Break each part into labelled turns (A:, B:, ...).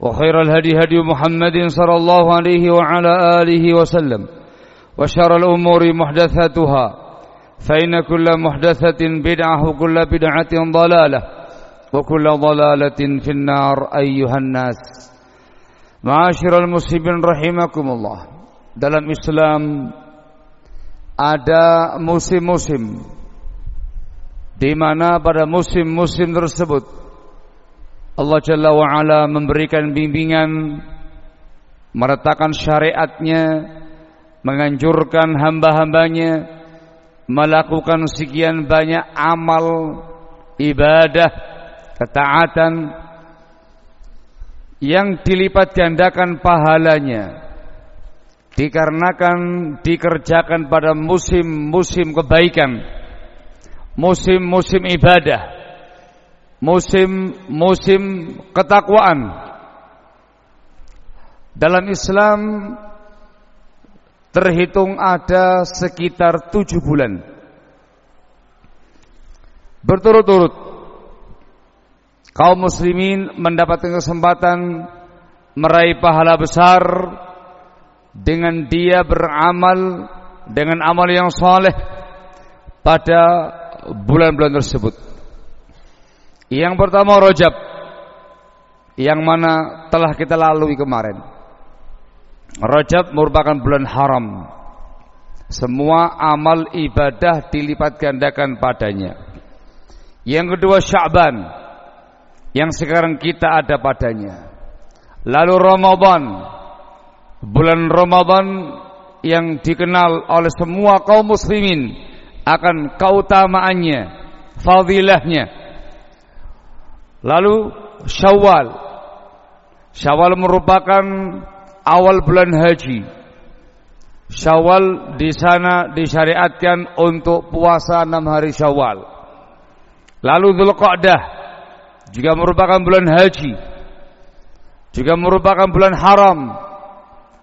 A: وخير الهدي هدي محمد صلى الله عليه وعلى آله وسلم وشر الأمور محدثاتها فإن كل محدثة بدعة وكل بدعة ضلالة وكل ضلالة في النار أيها الناس. معاشر المسلمين رحمكم الله. Dalam Islam ada musim-musim di mana pada musim-musim tersebut Allah Jalla wa'ala memberikan bimbingan Meretakan syariatnya Menganjurkan hamba-hambanya Melakukan sekian banyak amal Ibadah Ketaatan Yang dilipat gandakan pahalanya Dikarenakan dikerjakan pada musim-musim kebaikan Musim-musim ibadah musim-musim ketakwaan. Dalam Islam terhitung ada sekitar tujuh bulan berturut-turut kaum muslimin mendapatkan kesempatan meraih pahala besar dengan dia beramal dengan amal yang soleh pada bulan-bulan tersebut. Yang pertama Rojab Yang mana telah kita lalui kemarin. Rojab merupakan bulan haram. Semua amal ibadah dilipat gandakan padanya. Yang kedua Sya'ban. Yang sekarang kita ada padanya. Lalu Ramadan. Bulan Ramadan yang dikenal oleh semua kaum muslimin akan keutamaannya, fadilahnya, Lalu Syawal. Syawal merupakan awal bulan haji. Syawal di sana disyariatkan untuk puasa enam hari Syawal. Lalu Dzulqa'dah juga merupakan bulan haji. Juga merupakan bulan haram.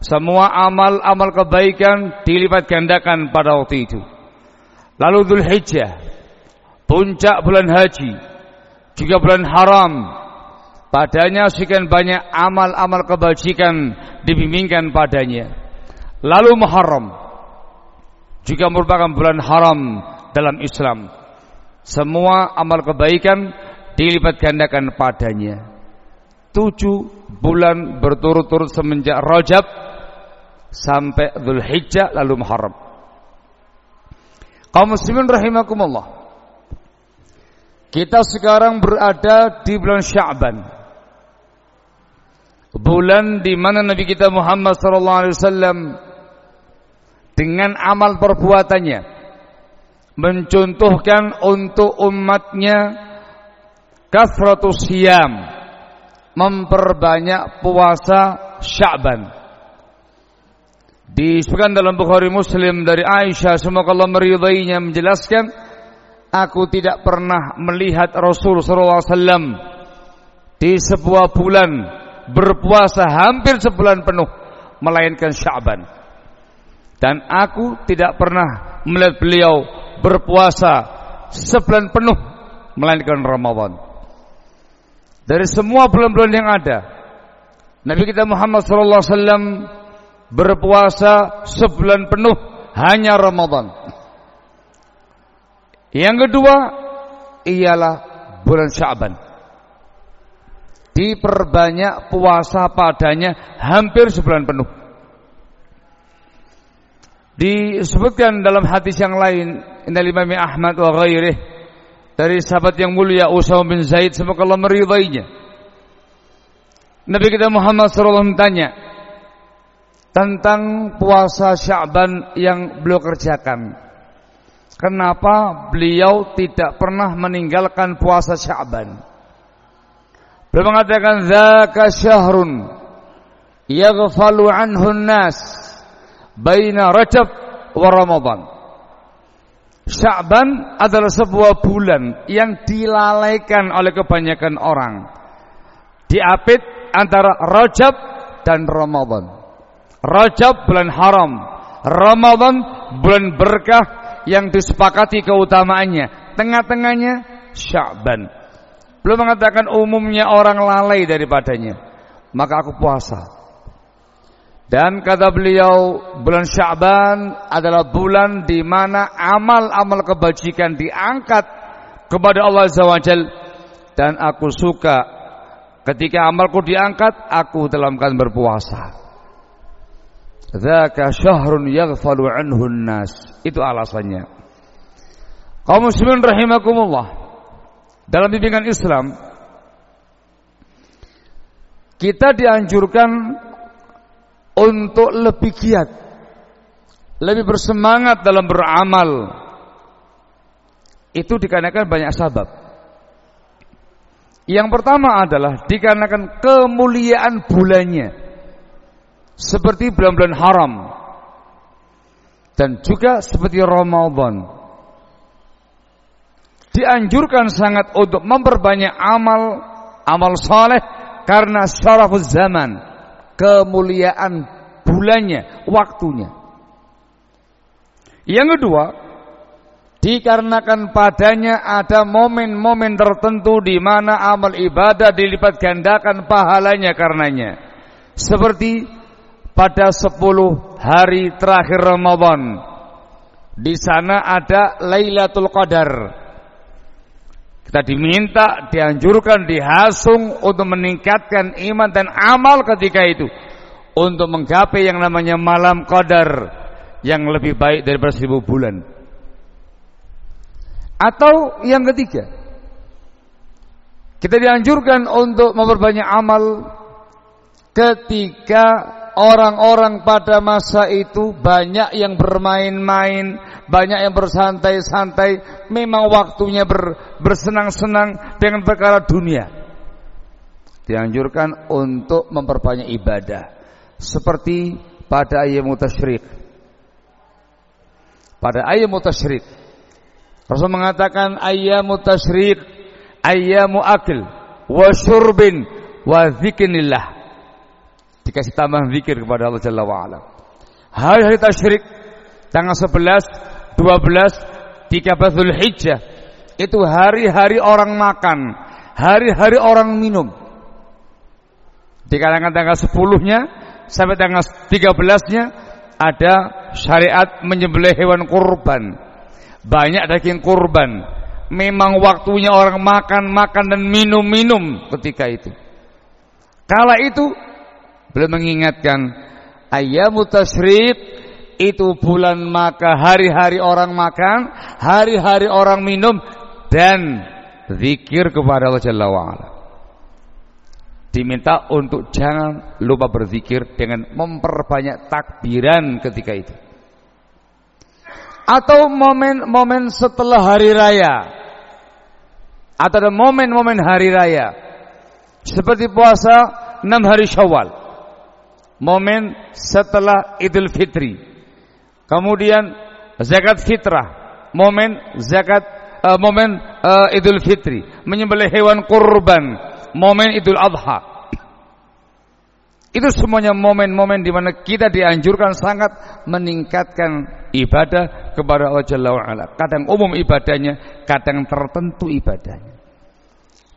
A: Semua amal-amal kebaikan dilipat gandakan pada waktu itu. Lalu Dzulhijjah, puncak bulan haji juga bulan haram. Padanya sekian banyak amal-amal kebajikan dibimbingkan padanya. Lalu Muharram juga merupakan bulan haram dalam Islam. Semua amal kebaikan dilipat gandakan padanya. Tujuh bulan berturut-turut semenjak Rajab sampai Dzulhijjah lalu Muharram. Kaum muslimin rahimakumullah. Kita sekarang berada di bulan Sya'ban. Bulan di mana Nabi kita Muhammad sallallahu alaihi wasallam dengan amal perbuatannya mencontohkan untuk umatnya kasratus siyam memperbanyak puasa Sya'ban. Disebutkan dalam Bukhari Muslim dari Aisyah semoga Allah meridainya menjelaskan Aku tidak pernah melihat Rasul SAW di sebuah bulan berpuasa hampir sebulan penuh melainkan Sya'ban. Dan aku tidak pernah melihat beliau berpuasa sebulan penuh melainkan Ramadan. Dari semua bulan-bulan yang ada, Nabi kita Muhammad sallallahu alaihi wasallam berpuasa sebulan penuh hanya Ramadan. Yang kedua ialah bulan Sya'ban. Diperbanyak puasa padanya hampir sebulan penuh. Disebutkan dalam hadis yang lain Innal Imam Ahmad wa ghairih dari sahabat yang mulia Usama bin Zaid semoga Allah meridainya. Nabi kita Muhammad SAW tanya tentang puasa Sya'ban yang beliau kerjakan. Kenapa beliau tidak pernah meninggalkan puasa Sya'ban? Beliau mengatakan zaka syahrun yaghfalu anhu nas baina Rajab wa Ramadan. Sya'ban adalah sebuah bulan yang dilalaikan oleh kebanyakan orang. Diapit antara Rajab dan Ramadan. Rajab bulan haram, Ramadan bulan berkah yang disepakati keutamaannya. Tengah-tengahnya Sya'ban. Belum mengatakan umumnya orang lalai daripadanya. Maka aku puasa. Dan kata beliau, bulan Sya'ban adalah bulan di mana amal-amal kebajikan diangkat kepada Allah Azza. Dan aku suka ketika amalku diangkat, aku dalam keadaan berpuasa. Zaka syahrun yaghfalu anhu nas. Itu alasannya. Kaum muslimin rahimakumullah. Dalam bimbingan Islam kita dianjurkan untuk lebih giat, lebih bersemangat dalam beramal. Itu dikarenakan banyak sebab. Yang pertama adalah dikarenakan kemuliaan bulannya. Seperti bulan-bulan haram. Dan juga seperti Ramadan. Dianjurkan sangat untuk memperbanyak amal amal saleh karena syarafuz zaman kemuliaan bulannya, waktunya. Yang kedua, dikarenakan padanya ada momen-momen tertentu di mana amal ibadah dilipat gandakan pahalanya karenanya. Seperti pada 10 hari terakhir Ramadan. Di sana ada Lailatul Qadar. Kita diminta, dianjurkan, dihasung untuk meningkatkan iman dan amal ketika itu. Untuk menggapai yang namanya malam qadar yang lebih baik daripada seribu bulan. Atau yang ketiga, kita dianjurkan untuk memperbanyak amal ketika orang-orang pada masa itu banyak yang bermain-main, banyak yang bersantai-santai, memang waktunya ber, bersenang-senang dengan perkara dunia. Dianjurkan untuk memperbanyak ibadah. Seperti pada ayat mutasyrik. Pada ayat mutasyrik. Rasul mengatakan ayat mutasyrik, ayyamu akil, wa syurbin, wa zikrinillah dikasih tambah zikir kepada Allah Jalla wa'ala. Hari-hari tasyrik tanggal 11, 12, 13 Hijjah itu hari-hari orang makan, hari-hari orang minum. Di kalangan tanggal 10-nya sampai tanggal 13-nya ada syariat menyembelih hewan kurban. Banyak daging kurban. Memang waktunya orang makan, makan dan minum-minum ketika itu. Kala itu Beliau mengingatkan ayyamu tasyrik itu bulan maka hari-hari orang makan, hari-hari orang minum dan zikir kepada Allah Jalla wa'ala. Diminta untuk jangan lupa berzikir dengan memperbanyak takbiran ketika itu. Atau momen-momen setelah hari raya. Atau momen-momen hari raya. Seperti puasa 6 hari Syawal momen setelah Idul Fitri. Kemudian zakat fitrah, momen zakat uh, momen uh, Idul Fitri, menyembelih hewan kurban, momen Idul Adha. Itu semuanya momen-momen di mana kita dianjurkan sangat meningkatkan ibadah kepada Allah Jalla wa'ala. Kadang umum ibadahnya, kadang tertentu ibadahnya.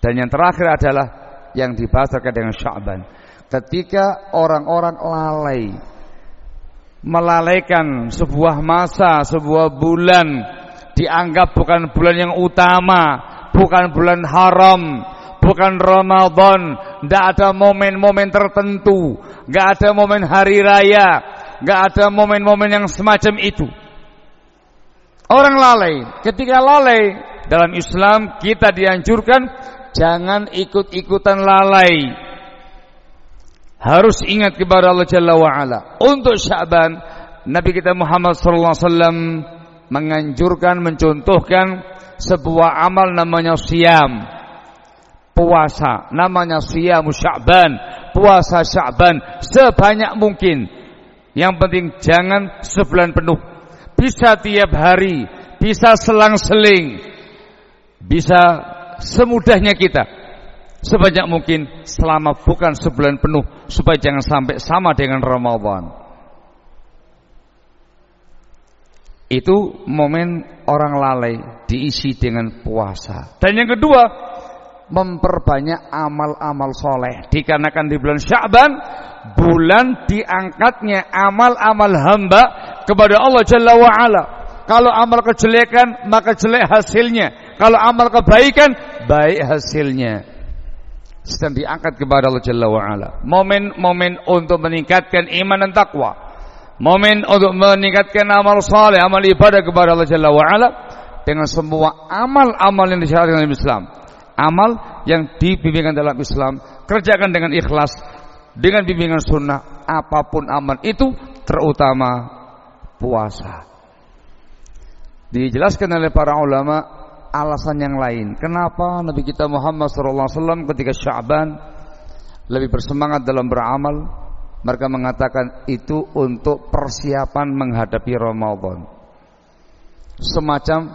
A: Dan yang terakhir adalah yang dibahas terkait dengan Sya'ban. Ketika orang-orang lalai melalaikan sebuah masa, sebuah bulan dianggap bukan bulan yang utama, bukan bulan haram, bukan Ramadan, tidak ada momen-momen tertentu, nggak ada momen hari raya, nggak ada momen-momen yang semacam itu. Orang lalai, ketika lalai dalam Islam kita dianjurkan jangan ikut-ikutan lalai. Harus ingat kepada Allah Jalla wa'ala. Untuk Syaban, Nabi kita Muhammad sallallahu alaihi wasallam menganjurkan, mencontohkan sebuah amal namanya siam puasa namanya siyamu sya'ban. Puasa sya'ban sebanyak mungkin. Yang penting jangan sebulan penuh. Bisa tiap hari bisa selang-seling. Bisa semudahnya kita sebanyak mungkin selama bukan sebulan penuh supaya jangan sampai sama dengan Ramadan. Itu momen orang lalai diisi dengan puasa. Dan yang kedua memperbanyak amal-amal soleh. Dikarenakan di bulan Syaban bulan diangkatnya amal-amal hamba kepada Allah Jalla wa'ala. Kalau amal kejelekan maka jelek hasilnya. Kalau amal kebaikan baik hasilnya sedang diangkat kepada Allah Jalla wa'ala. Momen-momen untuk meningkatkan iman dan takwa momen untuk meningkatkan amal soleh amal ibadah kepada Allah Jalla wa'ala dengan semua amal-amal yang disyariatkan dalam Islam. Amal yang dibimbingkan dalam Islam kerjakan dengan ikhlas dengan bimbingan sunnah apa pun amal itu terutama puasa. Dijelaskan oleh para ulama alasan yang lain kenapa Nabi kita Muhammad SAW ketika Syaban lebih bersemangat dalam beramal mereka mengatakan itu untuk persiapan menghadapi Ramadan semacam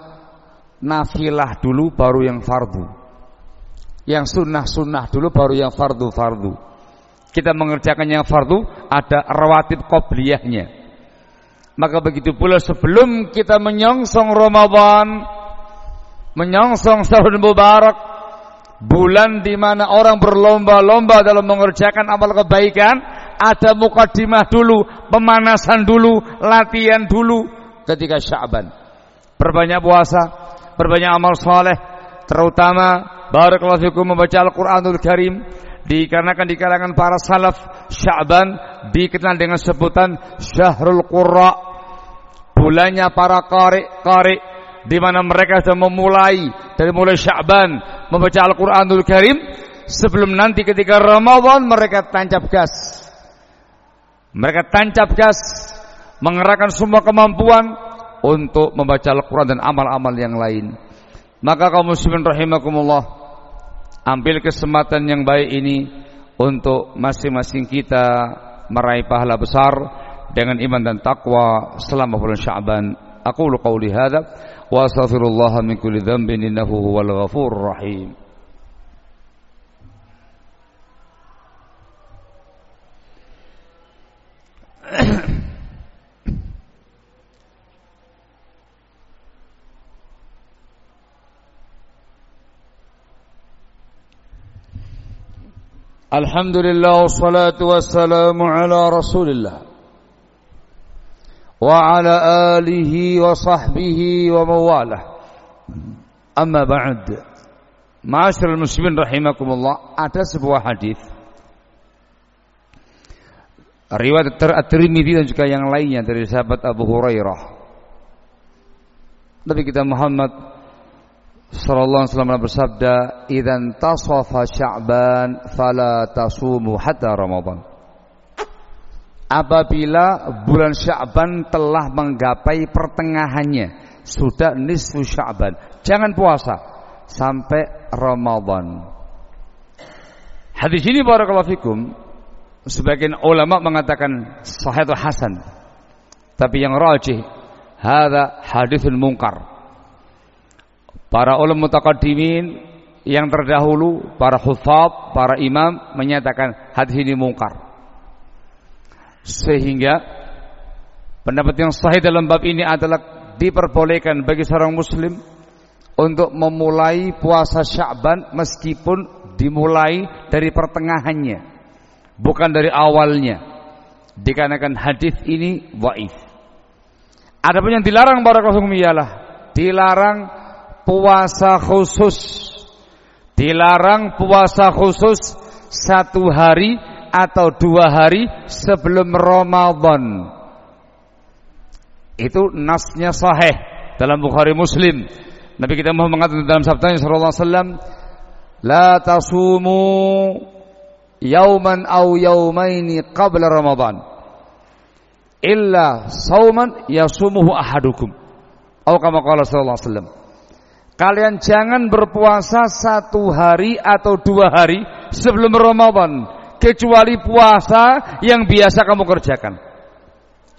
A: nafilah dulu baru yang fardu yang sunnah-sunnah dulu baru yang fardu-fardu. Kita mengerjakan yang fardu ada rawatib qobliyahnya. Maka begitu pula sebelum kita menyongsong Ramadan, menyongsong tahun mubarak, bulan di mana orang berlomba-lomba dalam mengerjakan amal kebaikan, ada mukadimah dulu, pemanasan dulu, latihan dulu. Ketika Syaban. Perbanyak puasa, perbanyak amal soleh, terutama Barakallahu fikum membaca Al-Quranul Karim. Dikarenakan di kalangan para salaf Sya'ban dikenal dengan sebutan Syahrul Qurra. Bulannya para qari-qari di mana mereka sudah memulai dari mulai Sya'ban membaca Al-Quranul Karim sebelum nanti ketika Ramadan mereka tancap gas mereka tancap gas mengerahkan semua kemampuan untuk membaca Al-Quran dan amal-amal yang lain maka kaum muslimin rahimakumullah ambil kesempatan yang baik ini untuk masing-masing kita meraih pahala besar dengan iman dan takwa selama bulan Sya'ban. أقول قولي هذا وأستغفر الله من كل ذنب إنه هو الغفور الرحيم. الحمد لله والصلاة والسلام على رسول الله. وعلى آله وصحبه ومواله أما بعد معاشر المسلمين رحمكم الله ada sebuah hadis riwayat At-Tirmidzi dan juga yang lainnya dari sahabat Abu Hurairah Nabi kita Muhammad sallallahu alaihi wasallam bersabda, "Idzan tasafa Sya'ban fala tasumu hatta Ramadan." Apabila bulan Sya'ban telah menggapai pertengahannya, sudah nisfu Sya'ban, jangan puasa sampai Ramadan. Hadis ini barakallahu fikum sebagian ulama mengatakan sahih atau hasan. Tapi yang rajih hadza haditsun munkar Para ulama mutaqaddimin yang terdahulu, para hufaz, para imam menyatakan hadis ini mungkar. Sehingga pendapat yang sahih dalam bab ini adalah diperbolehkan bagi seorang muslim untuk memulai puasa Sya'ban meskipun dimulai dari pertengahannya bukan dari awalnya dikarenakan hadis ini waif. Adapun yang dilarang para kaum ialah dilarang puasa khusus. Dilarang puasa khusus satu hari atau dua hari sebelum Ramadan. Itu nasnya sahih dalam Bukhari Muslim. Nabi kita Muhammad mengatakan dalam sabdanya sallallahu alaihi wasallam, "La tasumu yauman au yaumaini qabla Ramadan illa sauman yasumuhu ahadukum." Atau kama qala sallallahu alaihi wasallam. Kalian jangan berpuasa satu hari atau dua hari sebelum Ramadan kecuali puasa yang biasa kamu kerjakan.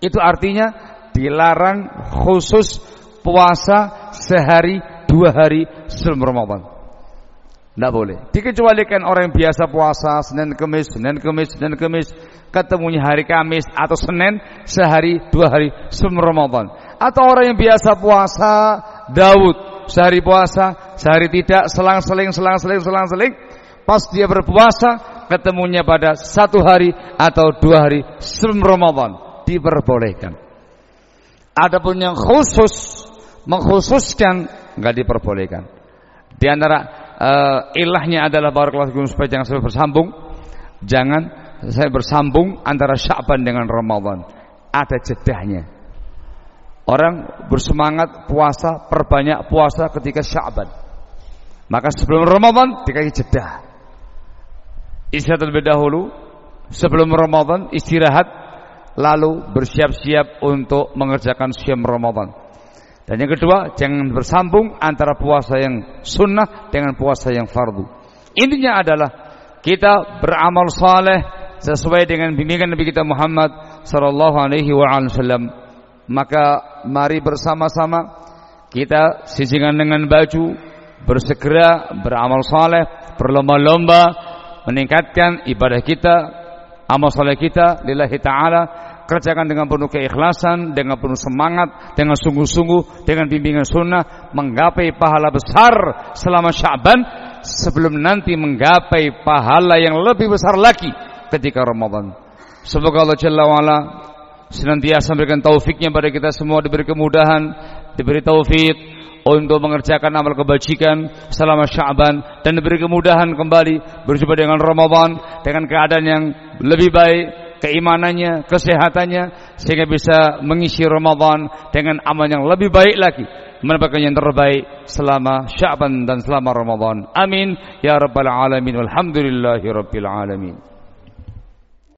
A: Itu artinya dilarang khusus puasa sehari dua hari sebelum Ramadan. Tidak boleh. Dikecualikan orang yang biasa puasa Senin Kemis, Senin Kemis, Senin Kemis, ketemunya hari Kamis atau Senin sehari dua hari sebelum Ramadan. Atau orang yang biasa puasa Daud sehari puasa, sehari tidak, selang-seling, selang-seling, selang-seling. Pas dia berpuasa, ketemunya pada satu hari atau dua hari sebelum Ramadan diperbolehkan. Adapun yang khusus mengkhususkan nggak diperbolehkan. Di antara uh, ilahnya adalah barakallahu supaya jangan sampai bersambung. Jangan saya bersambung antara Sya'ban dengan Ramadan. Ada jedahnya. Orang bersemangat puasa, perbanyak puasa ketika Sya'ban. Maka sebelum Ramadan dikasih jeda. Istirahat terlebih dahulu, sebelum Ramadan istirahat, lalu bersiap-siap untuk mengerjakan siam Ramadan. Dan yang kedua, jangan bersambung antara puasa yang sunnah dengan puasa yang fardu. Intinya adalah kita beramal saleh sesuai dengan bimbingan Nabi kita Muhammad sallallahu alaihi wasallam maka mari bersama-sama kita sisingkan dengan baju, bersegera beramal saleh, berlomba-lomba meningkatkan ibadah kita, amal saleh kita lillahi taala, kerjakan dengan penuh keikhlasan, dengan penuh semangat, dengan sungguh-sungguh, dengan bimbingan sunnah, menggapai pahala besar selama Sya'ban sebelum nanti menggapai pahala yang lebih besar lagi ketika Ramadan. Semoga Allah Jalla wa'ala senantiasa memberikan taufiknya pada kita semua diberi kemudahan, diberi taufik untuk mengerjakan amal kebajikan selama Sya'ban dan diberi kemudahan kembali berjumpa dengan Ramadan dengan keadaan yang lebih baik keimanannya, kesehatannya sehingga bisa mengisi Ramadan dengan amal yang lebih baik lagi mendapatkan yang terbaik selama Sya'ban dan selama Ramadan. Amin ya rabbal alamin. Walhamdulillahi rabbil alamin.